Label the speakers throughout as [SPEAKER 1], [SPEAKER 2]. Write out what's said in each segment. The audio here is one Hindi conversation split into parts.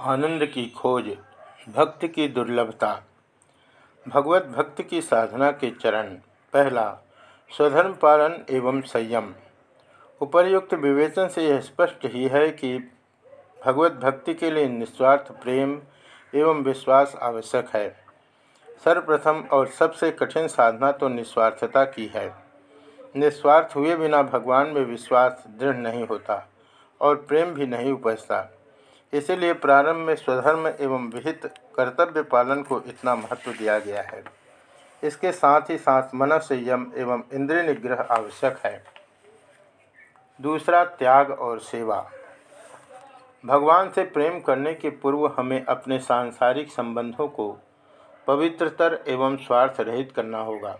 [SPEAKER 1] आनंद की खोज, भक्त की दुर्लभता। भगवत भक्ति की साधना के चरण, पहला, स्वधर्म पालन एवं संयम। उपर्युक्त विवेचन से यह स्पष्ट ही है कि भगवत भक्ति के लिए निस्वार्थ प्रेम एवं विश्वास आवश्यक है। सर्वप्रथम और सबसे कठिन साधना तो निस्वार्थता की है। निस्वार्थ हुए बिना भगवान में विश्वास दृढ़ नहीं होता और प्रेम भी नहीं उपजता। इसीलिए प्रारंभ में स्वधर्म एवं विहित कर्तव्य पालन को इतना महत्व दिया गया है। इसके साथ ही साथ मन संयम एवं इंद्रिय निग्रह आवश्यक है। दूसरा, त्याग और सेवा। भगवान से प्रेम करने के पूर्व हमें अपने सांसारिक संबंधों को पवित्रतर एवं स्वार्थ रहित करना होगा।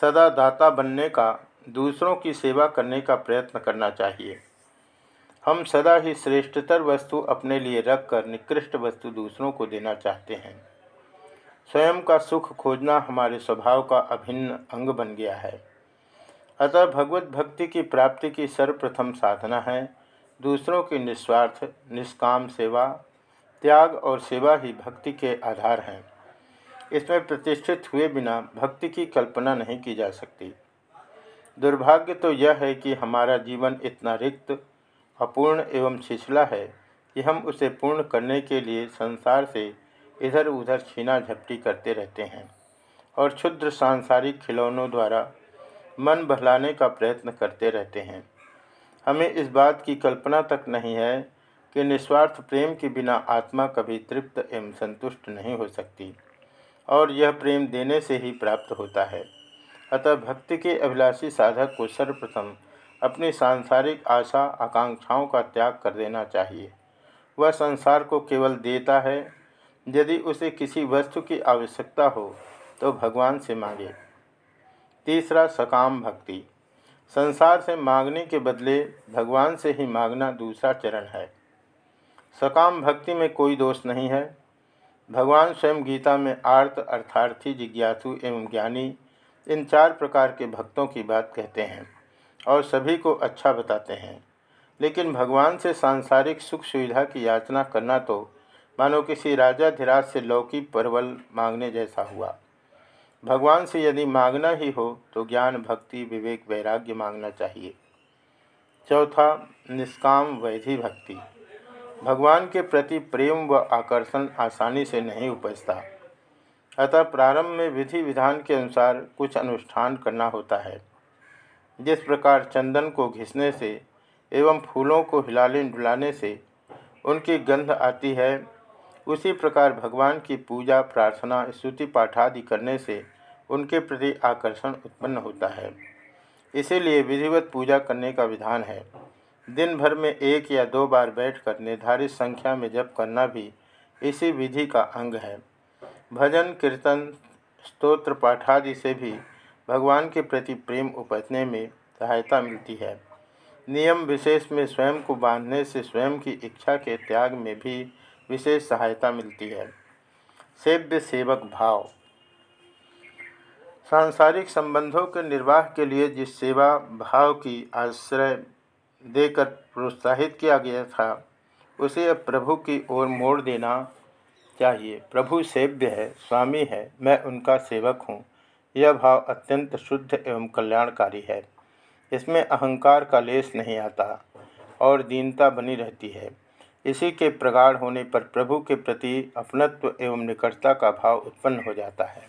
[SPEAKER 1] सदा दाता बनने का, दूसरों की सेवा करने का प्रयत्न करना चाहिए। हम सदा ही श्रेष्ठतर वस्तु अपने लिए रखकर निकृष्ट वस्तु दूसरों को देना चाहते हैं। स्वयं का सुख खोजना हमारे स्वभाव का अभिन्न अंग बन गया है। अतः भगवत भक्ति की प्राप्ति की सर्वप्रथम साधना है। दूसरों की निस्वार्थ, निष्काम सेवा, त्याग और सेवा ही भक्ति के आधार हैं। इसमें प्रतिष्ठित हुए बिना भक्ति की कल्पना नहीं की जा सकती। दुर्भाग्य तो यह है कि हमारा जीवन इतना रिक्त अपूर्ण एवं छिछला है, कि हम उसे पूर्ण करने के लिए संसार से इधर उधर छीना झपटी करते रहते हैं और क्षुद्र सांसारिक खिलौनों द्वारा मन बहलाने का प्रयत्न करते रहते हैं। हमें इस बात की कल्पना तक नहीं है कि निस्वार्थ प्रेम के बिना आत्मा कभी तृप्त एवं संतुष्ट नहीं हो सकती, और यह प्रेम देने से ही प्राप्त होता है। अतः भक्ति के अभिलाषी साधक को सर्वप्रथम अपनी सांसारिक आशा, आकांक्षाओं का त्याग कर देना चाहिए। वह संसार को केवल देता है। यदि उसे किसी वस्तु की आवश्यकता हो तो भगवान से मांगे। तीसरा, सकाम भक्ति। संसार से मांगने के बदले भगवान से ही मांगना दूसरा चरण है। सकाम भक्ति में कोई दोष नहीं है। भगवान स्वयं गीता में आर्त, अर्थार्थी, जिज्ञासु एवं ज्ञानी इन चार प्रकार के भक्तों की बात कहते हैं। और सभी को अच्छा बताते हैं। लेकिन भगवान से सांसारिक सुख सुविधा की याचना करना तो मानो किसी राजा धीराज से लौकी परवल मांगने जैसा हुआ। भगवान से यदि मांगना ही हो तो ज्ञान, भक्ति, विवेक, वैराग्य मांगना चाहिए। चौथा, निष्काम वैधि भक्ति। भगवान के प्रति प्रेम व आकर्षण आसानी से नहीं उपजता। अतः प्रारंभ में विधि विधान के अनुसार कुछ अनुष्ठान करना होता है। जिस प्रकार चंदन को घिसने से एवं फूलों को हिलाने डुलाने से उनकी गंध आती है, उसी प्रकार भगवान की पूजा, प्रार्थना, स्तुति, पाठादि करने से उनके प्रति आकर्षण उत्पन्न होता है। इसीलिए विधिवत पूजा करने का विधान है। दिन भर में एक या दो बार बैठकर निर्धारित संख्या में जप करना भी इसी विधि का अंग है। भजन, कीर्तन, स्तोत्र, पाठादि से भी भगवान के प्रति प्रेम उपजने में सहायता मिलती है। नियम विशेष में स्वयं को बांधने से स्वयं की इच्छा के त्याग में भी विशेष सहायता मिलती है। सेव्य सेवक भाव। सांसारिक संबंधों के निर्वाह के लिए जिस सेवा भाव की आश्रय देकर प्रोत्साहित किया गया था, उसे अब प्रभु की ओर मोड़ देना चाहिए। प्रभु सेव्य है, स्वामी है, मैं उनका सेवक हूँ। यह भाव अत्यंत शुद्ध एवं कल्याणकारी है। इसमें अहंकार का लेस नहीं आता और दीनता बनी रहती है। इसी के प्रगाढ़ होने पर प्रभु के प्रति अपनत्व एवं निकटता का भाव उत्पन्न हो जाता है।